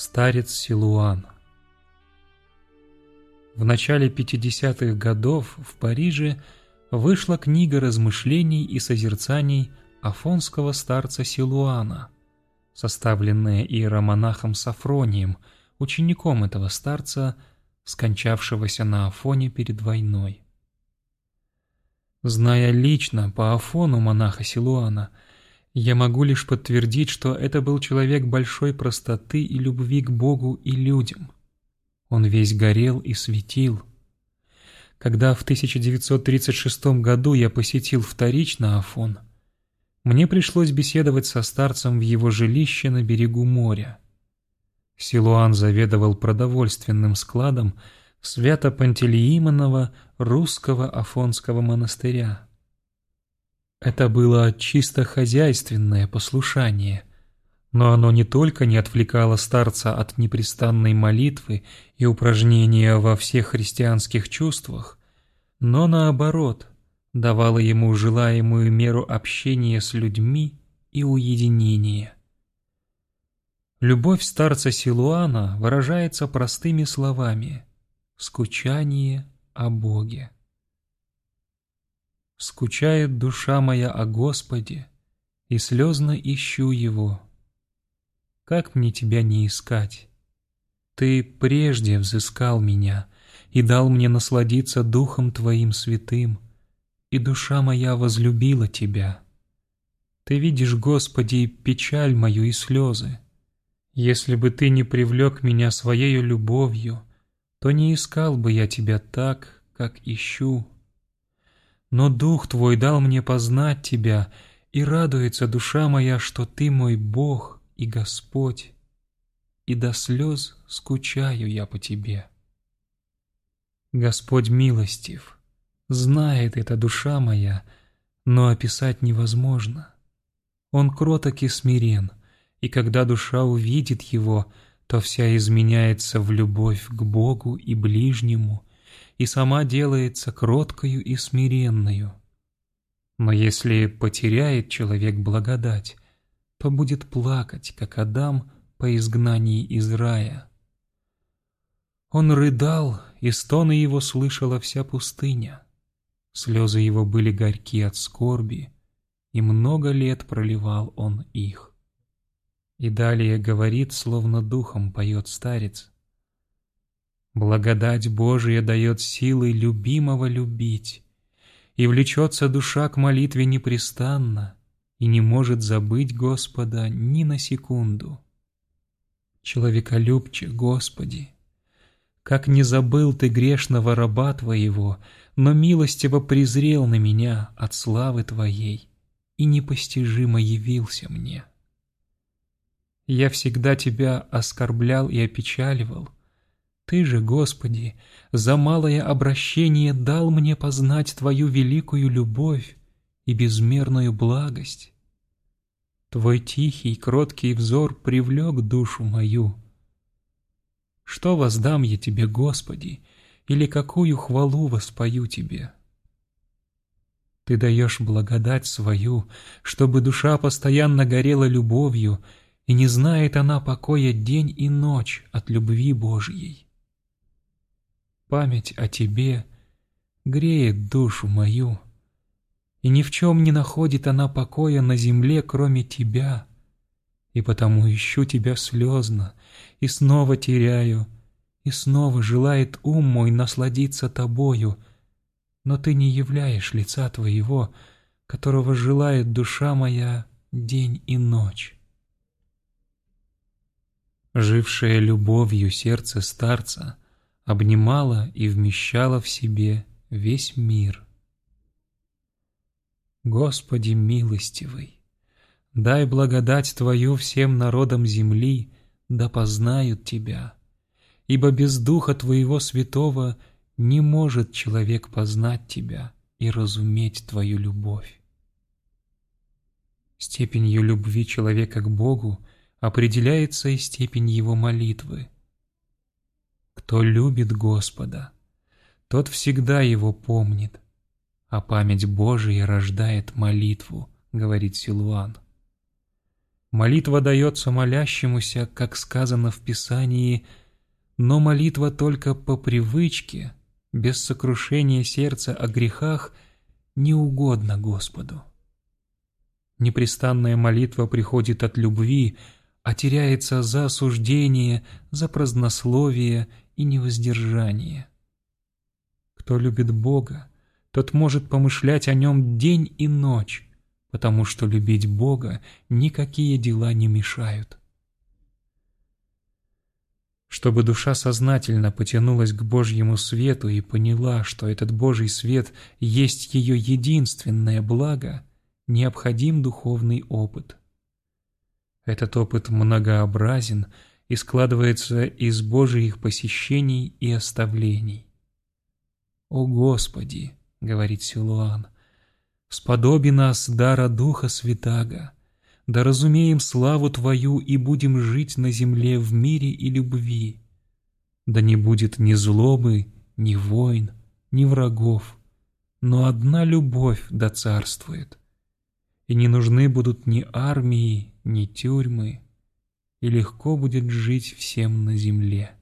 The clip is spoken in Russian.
Старец Силуан В начале 50-х годов в Париже вышла книга размышлений и созерцаний афонского старца Силуана, составленная иеромонахом Сафронием, учеником этого старца, скончавшегося на Афоне перед войной. Зная лично по Афону монаха Силуана, я могу лишь подтвердить, что это был человек большой простоты и любви к Богу и людям. Он весь горел и светил. Когда в 1936 году я посетил вторично Афон, мне пришлось беседовать со старцем в его жилище на берегу моря. Силуан заведовал продовольственным складом Свято-Пантелеимонова русского Афонского монастыря. Это было чисто хозяйственное послушание, но оно не только не отвлекало старца от непрестанной молитвы и упражнения во всех христианских чувствах, но наоборот давало ему желаемую меру общения с людьми и уединения. Любовь старца Силуана выражается простыми словами «скучание о Боге». Скучает душа моя о Господе, и слезно ищу Его. Как мне Тебя не искать? Ты прежде взыскал меня и дал мне насладиться Духом Твоим святым, и душа моя возлюбила Тебя. Ты видишь, Господи, печаль мою и слезы. Если бы Ты не привлек меня Своею любовью, то не искал бы я Тебя так, как ищу. Но Дух Твой дал мне познать Тебя, и радуется душа моя, что Ты мой Бог и Господь, и до слез скучаю я по Тебе. Господь милостив, знает эта душа моя, но описать невозможно. Он кроток и смирен, и когда душа увидит Его, то вся изменяется в любовь к Богу и ближнему, и сама делается кроткою и смиренною. Но если потеряет человек благодать, то будет плакать, как Адам по изгнании из рая. Он рыдал, и стоны его слышала вся пустыня. Слезы его были горьки от скорби, и много лет проливал он их. И далее говорит, словно духом поет старец. Благодать Божия дает силы любимого любить, и влечется душа к молитве непрестанно, и не может забыть Господа ни на секунду. Человеколюбче, Господи, как не забыл Ты грешного раба Твоего, но милостиво презрел на меня от славы Твоей и непостижимо явился мне. Я всегда Тебя оскорблял и опечаливал, ты же, Господи, за малое обращение дал мне познать Твою великую любовь и безмерную благость. Твой тихий, кроткий взор привлек душу мою. Что воздам я Тебе, Господи, или какую хвалу воспою Тебе? Ты даешь благодать свою, чтобы душа постоянно горела любовью, и не знает она покоя день и ночь от любви Божьей. Память о тебе греет душу мою, и ни в чем не находит она покоя на земле, кроме тебя, и потому ищу тебя слезно, и снова теряю, и снова желает ум мой насладиться тобою, но ты не являешь лица твоего, которого желает душа моя день и ночь. Жившее любовью сердце старца — обнимала и вмещала в себе весь мир. Господи милостивый, дай благодать Твою всем народам земли, да познают Тебя, ибо без Духа Твоего Святого не может человек познать Тебя и разуметь Твою любовь. Степенью любви человека к Богу определяется и степень его молитвы – кто любит Господа, тот всегда его помнит, а память Божия рождает молитву, говорит Силуан. Молитва дается молящемуся, как сказано в Писании, но молитва только по привычке, без сокрушения сердца о грехах, не угодно Господу. Непрестанная молитва приходит от любви, а теряется за осуждение, за празднословие и невоздержание. Кто любит Бога, тот может помышлять о нем день и ночь, потому что любить Бога никакие дела не мешают. Чтобы душа сознательно потянулась к Божьему свету и поняла, что этот Божий свет есть ее единственное благо, необходим духовный опыт. Этот опыт многообразен и складывается из Божьих посещений и оставлений. «О Господи!» — говорит Силуан — Сподоби нас дара Духа Святаго, да разумеем славу Твою и будем жить на земле в мире и любви. Да не будет ни злобы, ни войн, ни врагов, но одна любовь да царствует. И не нужны будут ни армии, ни тюрьмы, и легко будет жить всем на земле.